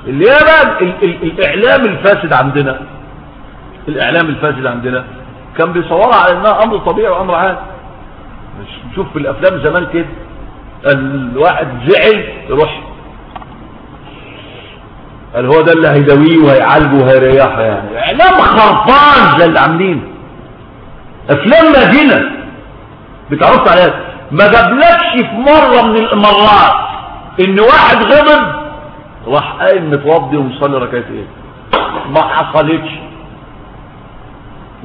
اللي هي بقى ال ال الإعلام الفاسد عندنا. الإعلام الفاسد عندنا. كان بيصورها على إنها أمر طبيعي وأمر عادي نشوف في الأفلام زمان كده. الواحد زعل يروح. قال هو ده اللي هيداويه وهيعالجه وهيريحه يعني؟ إعلام خرفان زي اللي عاملين. افلام مدينة. بتعرفت عليها؟ ما جابلكش في مرة من المرات إن واحد غضب راح قايم متوضي ومصلي ركعتين. ما حصلتش.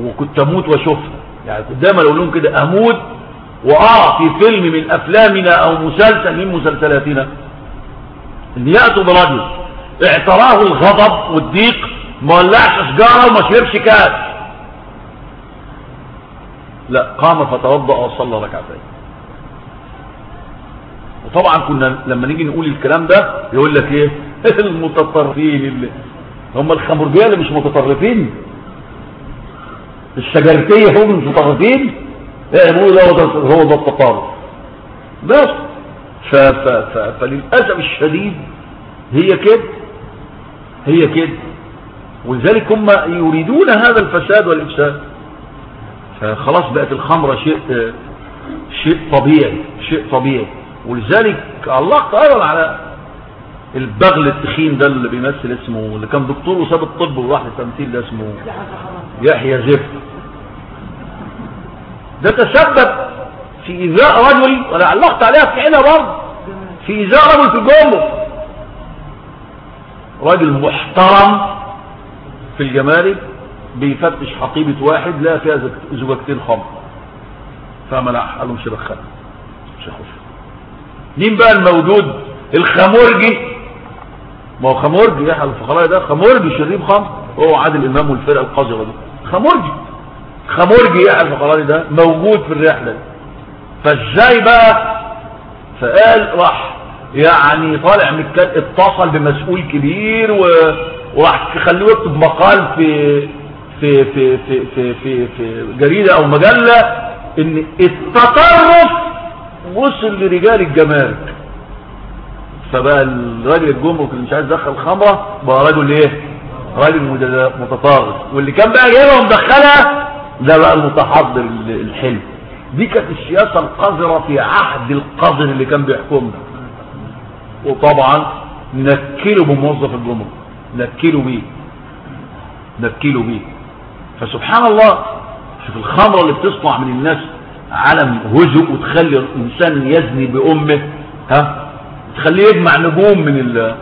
وكنت أموت وأشوفها. يعني كنت دايما أقول لهم كده أموت في فيلم من أفلامنا أو مسلسل من مسلسلاتنا. ان ياتوا برجل اعتراه الغضب والضيق ما ولعش سجاره وما شربش كاس. لا قام فتوضأ وصلى ركعتين. وطبعا كنا لما نيجي نقول الكلام ده يقول لك إيه؟ المتطرفين اللي هم الخمرجية اللي مش متطرفين. الشجرتية هم مش متطرفين. هو ده هو ده التطرف بس. ف ف ف فللأسف الشديد هي كده. هي كده. ولذلك هم يريدون هذا الفساد والإفساد. فخلاص بقت الخمرة شيء شيء طبيعي شيء طبيعي. ولذلك علقت أيضا على البغل التخين ده اللي بيمثل اسمه اللي كان دكتور وساب الطب وراح للتمثيل ده اسمه يحيى زفت. ده تسبب في ايذاء رجل وأنا علقت عليها في حينها برضه. في ايذاء رجل في الجمرك راجل محترم في الجمارك بيفتش حقيبة واحد لا فيها زجاجتين خمر فمنع قال له مش هدخلها مش هخش. مين بقى الموجود؟ الخمرجي ما هو خمرجي يحيى الفقراء ده خمرجي شريب خمر هو عادل الامام والفرقة القذرة دي. خمرجي خمرجي يحيى الفقراء ده موجود في الرحلة. دي فازاي بقى فقال راح يعني طالع متكلم اتصل بمسؤول كبير و... وراح خليه يكتب مقال في في في في في في, في جريدة أو مجلة إن التطرف وصل لرجال الجمارك فبقى الراجل الجمرك اللي مش عايز يدخل خمره بقى رجل إيه؟ راجل متطرف. واللي كان بقى جايبها ومدخلها ده بقى المتحضر الحلم دي كانت السياسة القذرة في عهد القذر اللي كان بيحكمنا وطبعا نكلوا بموظف الجمهور نكلوا بيه نكلوا بيه فسبحان الله شوف الخمرة اللي بتصنع من الناس علم هزء وتخلي الإنسان يزني بأمه ها؟ تخليه يجمع نجوم من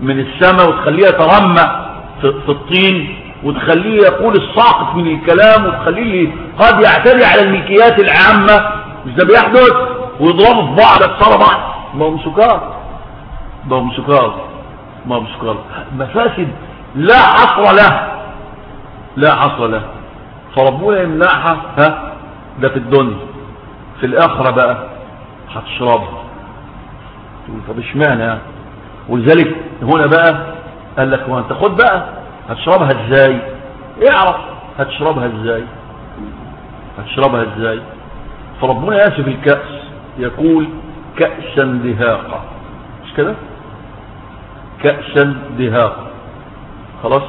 من السماء وتخليه يترمى في الطين. وتخليه يقول الساقط من الكلام وتخليه قد يعتدي على الملكيات العامة مش ده بيحدث؟ ويضربوا في بعض يكسروا بعض. ما هم سكار ما هم سكار ما هم سكار مفاسد لا حصر له. لا حصر له. فربنا يمنعها ها؟ ده في الدنيا. في الآخرة بقى هتشربها طب اشمعنى؟ ولذلك هنا بقى قال لك وانت خد بقى. هتشربها إزاي؟ اعرف هتشربها إزاي؟ هتشربها إزاي؟ فربنا ياسف الكأس يقول كأسا دهاقا مش كده؟ كأسا دهاقا خلاص؟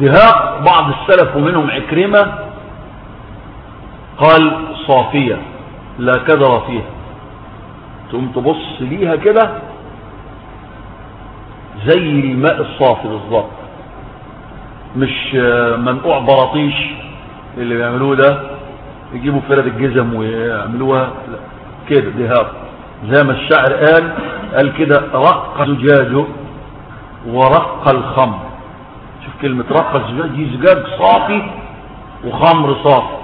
دهاق بعض السلف ومنهم عكرمة قال صافية لا كدر فيها. تقوم تبص ليها كده زي الماء الصافي بالظبط مش منقوع براطيش اللي بيعملوه ده يجيبوا فرد الجزم ويعملوها. كده دهاب زي ما الشاعر قال قال كده رق زجاجه ورق الخمر. شوف كلمة رق الزجاج دي زجاج صافي وخمر صافي.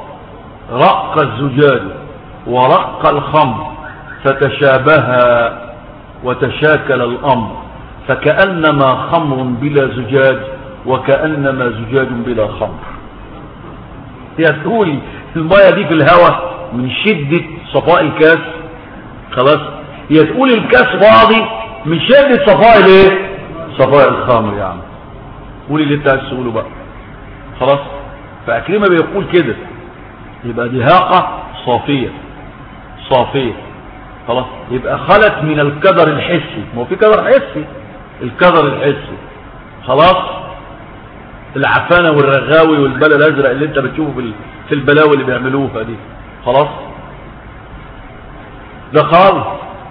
رق الزجاج ورق الخمر فتشابها وتشاكل الأمر. فكأنما خمر بلا زجاج وكأنما زجاج بلا خمر. هي تقول المية دي في الهواء من شدة صفاء الكاس خلاص. هي تقول الكاس فاضي من شدة صفاء الايه صفاء الخمر يعني قولي اللي انت عايز تقوله بقى. خلاص؟ فأكرمة بيقول كده. يبقى دهاقة صافية. صافية. خلاص؟ يبقى خلت من الكدر الحسي. ما هو في كدر حسي. الكدر الحسي خلاص؟ العفانة والرغاوي والبلا الأزرق اللي انت بتشوفه في البلاوي اللي بيعملوها دي خلاص؟ ده خالص.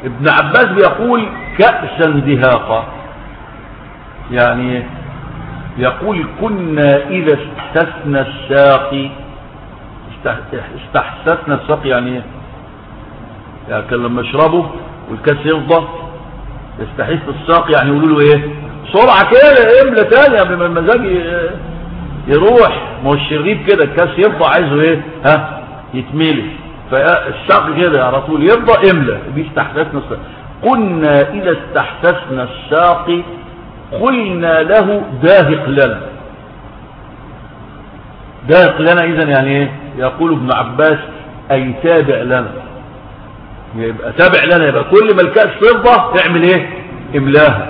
ابن عباس بيقول كأسا دهاقا يعني يقول كنا إذا استثنى الساقي استحسسنا الساقي يعني إيه؟ يعني كان لما يشربوا والكاس يفضى يستحس الساق يعني يقولوا له إيه؟ بسرعة كده املى تاني قبل ما المزاج يروح. ما هو الشريب كده الكاس يفضى عايزه إيه؟ ها؟ يتملي. فالساق كده على طول يفضى املى دي الساق قلنا إذا استحسسنا الساقي قلنا له داهق لنا. داهق لنا اذا يعني إيه؟ يقول ابن عباس أي تابع لنا. يبقى تابع لنا يبقى كل ما الكأس فضة تعمل إيه؟ إملاها.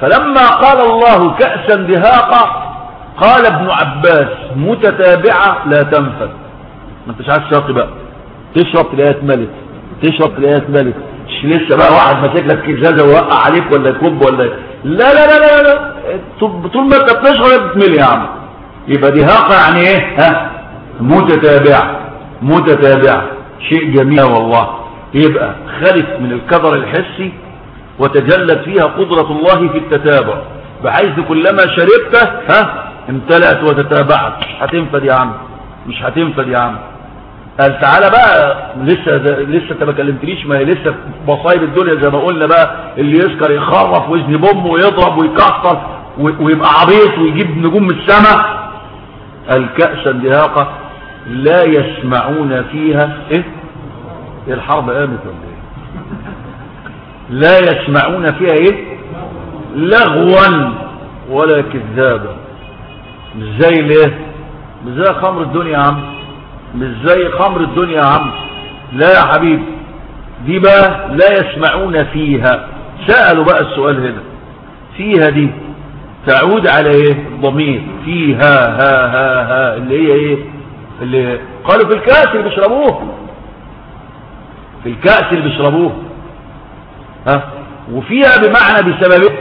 فلما قال الله كأسا دهاقا قال ابن عباس متتابعة لا تنفذ ما انتش عايز شاطي بقى. تشرب تلاقيها اتملت تشرب تلاقيها اتملت مش لسه بقى واحد ماسك لك ازازه ووقع عليك ولا كوب ولا لا لا لا لا لا طول ما انت بتشرب بتملي يا عم. يبقى دهاقة يعني إيه؟ ها؟ متتابعة متتابعة. شيء جميل. والله. يبقى خلت من الكدر الحسي وتجلت فيها قدرة الله في التتابع. بحيث كلما شربته ها امتلأت وتتابعت. هتنفد يا عم. مش هتنفد يا عم. قال تعالى بقى لسه لسه انت ما كلمتنيش ما هي لسه مصايب الدنيا زي ما قلنا بقى اللي يسكر يخرف ويزني بوم ويضرب ويكسر ويبقى عبيط ويجيب نجوم من السماء. الكأسا دهاقة لا يسمعون فيها إيه؟ الحرب قامت ولا إيه؟ لا يسمعون فيها إيه؟ لغوا ولا كذابا. مش زي الايه مش زي خمر الدنيا يا عم. مش زي خمر الدنيا يا عم. لا يا حبيبي. دي بقى لا يسمعون فيها. سألوا بقى السؤال هنا. فيها دي تعود على إيه؟ ضمير. فيها ها ها ها اللي هي إيه؟ اللي قالوا في الكاس اللي بيشربوه. الكأس اللي بيشربوه. ها؟ وفيها بمعنى بسبب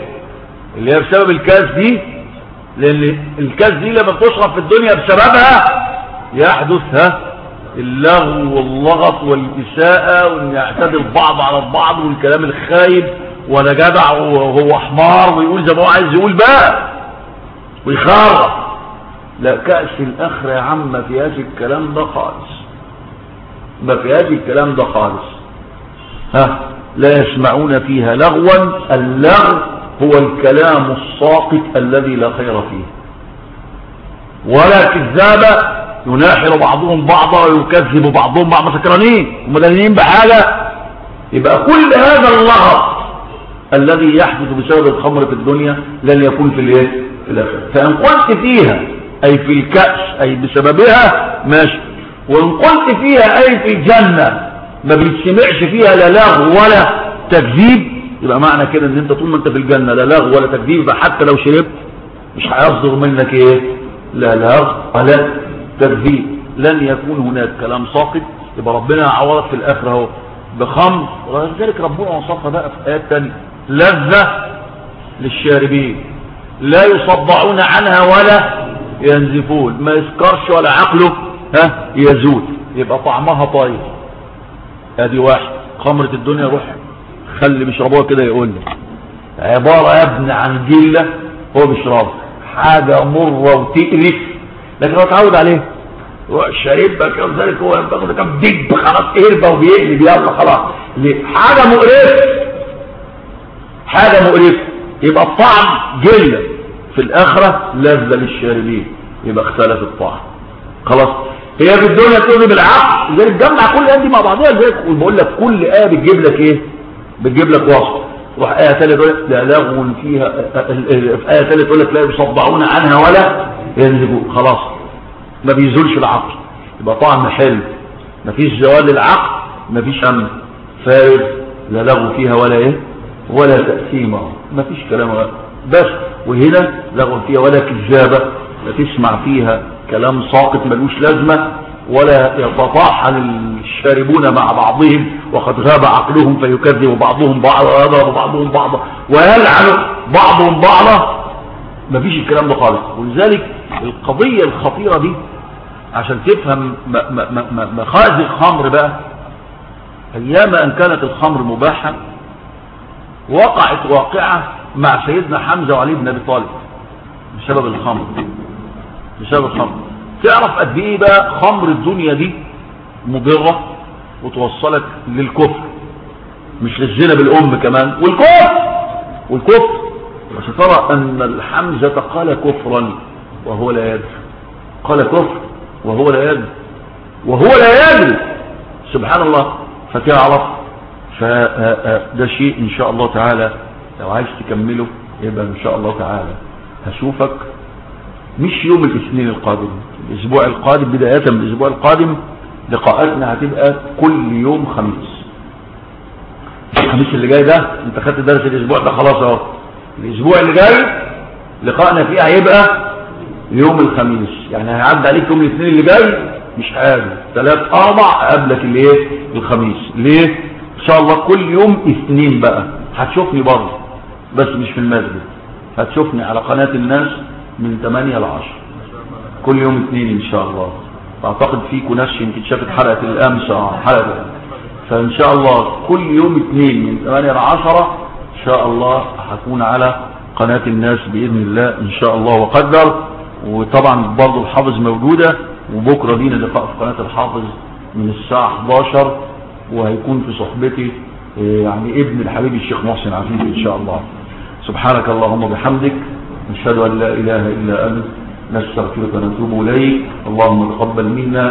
اللي هي بسبب الكأس دي لأن الكأس دي لما بتشرب في الدنيا بسببها يحدث ها؟ اللغو واللغط والإساءة وإن يعتدي البعض على البعض والكلام الخايب وأنا جدع وهو حمار ويقول زي ما هو عايز يقول بقى. ويخرف لا كأس الآخرة يا عم ما فيهاش الكلام ده خالص. ما فيهاش الكلام ده خالص. ها لا يسمعون فيها لغوا اللغو هو الكلام الساقط الذي لا خير فيه. ولا كذابة يناحر بعضهم بعضا ويكذب بعضهم بعض سكرانين. ومدنيين بحاجة يبقى كل هذا اللغط الذي يحدث بسبب الخمر في الدنيا لن يكون في الإيه؟ في الآخرة. فان قلت فيها أي في الكأس أي بسببها ماشي. وان قلت فيها أي في الجنة ما بيتسمعش فيها لا لغو ولا تكذيب. يبقى معنى كده إن أنت طول ما أنت في الجنة لا لغو ولا تكذيب حتى لو شربت مش هيصدر منك إيه؟ لا لغو ولا تكذيب. لن يكون هناك كلام ساقط. يبقى ربنا يعوضك في الآخرة أهو. بخمر ولذلك ربنا وصفها بقى في آيات ثانية لذة للشاربين. لا يصدعون عنها ولا ينزفون. ما يسكرش ولا عقله ها يزول. يبقى طعمها طيب. ادي واحد. خمرة الدنيا روح خلي بيشربوها كده يقول لي. عبارة يا ابن عن جلة هو بيشربها حاجة مرة وتقرف لكن هو اتعود عليه. شاربها كده ذلك هو ينبغي كم دب خلاص قربة وبيقلب يلا خلاص. ليه؟ حاجة مقرفة. حاجة مقرفة. يبقى الطعم جلة. في الآخرة لذة للشاربين. يبقى اختلف الطعم. خلاص. هي في الدنيا تقضي بالعقل لذلك جمع كل آية دي مع بعضها لذلك بقول لك كل آية بتجيب لك إيه؟ بتجيب لك وصف. تروح آية ثالثة تقول لك لا لغو فيها في آية ثالثة تقول لك لا يصدعون عنها ولا ينزجون خلاص. ما بيزولش العقل. يبقى طعم حلو. مفيش زوال للعقل مفيش أمن. فارغ. لا لغو فيها ولا إيه؟ ولا تأثيم. ما فيش كلام بس. وهنا لغو فيها ولا كذابة. لا تسمع فيها. كلام ساقط ملوش لازمة ولا يتطاحن الشاربون مع بعضهم وقد غاب عقلهم فيكذب بعضهم بعضا ويضرب بعضهم بعضا ويلعن بعضهم بعضا. ما فيش الكلام ده خالص. ولذلك القضية الخطيرة دي عشان تفهم مخازن الخمر بقى أيام أن كانت الخمر مباحة وقعت واقعة مع سيدنا حمزة وعلي بن أبي طالب بسبب الخمر. بسبب الخمر. تعرف قد إيه بقى خمر الدنيا دي مضرة وتوصلك للكفر؟ مش للزنا بالأم كمان. والكفر! والكفر! وسترى أن الحمزة قال كفرا وهو لا يدري. قال كفر وهو لا يدري. وهو لا يدري! سبحان الله! فتعرف فده شيء إن شاء الله تعالى لو عايز تكمله يبقى إن شاء الله تعالى. هشوفك مش يوم الاثنين القادم الأسبوع القادم بداية من الأسبوع القادم لقاءاتنا هتبقى كل يوم خميس. الخميس اللي جاي ده انت خدت درس الأسبوع ده خلاص اهو. الأسبوع اللي جاي لقائنا فيه هيبقى يوم الخميس. يعني هيعدي عليك يوم الاثنين اللي جاي مش قابل ثلاث أربع قبلك الايه الخميس. ليه؟ إن شاء الله كل يوم اثنين بقى. هتشوفني برضه بس مش في المسجد. هتشوفني على قناة الناس من 8 ل 10 كل يوم اثنين إن شاء الله. اعتقد فيكم ناس يمكن شافت حلقة الامس حلقة. فإن شاء الله كل يوم اثنين من 8 ل 10 إن شاء الله هكون على قناة الناس بإذن الله إن شاء الله وقدر. وطبعا برضه الحافظ موجودة. وبكرة دينا لقاء في قناة الحافظ من الساعة 11 وهيكون في صحبتي يعني ابن الحبيب الشيخ محسن عفيف إن شاء الله. سبحانك اللهم وبحمدك. نشهد أن لا إله إلا أنت نستغفرك ونتوب إليك. اللهم تقبل منا.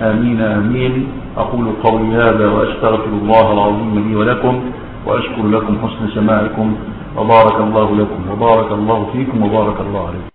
آمين آمين. أقول قولي هذا وأستغفر الله العظيم لي ولكم وأشكر لكم حسن سماعكم. وبارك الله لكم وبارك الله فيكم وبارك الله عليكم.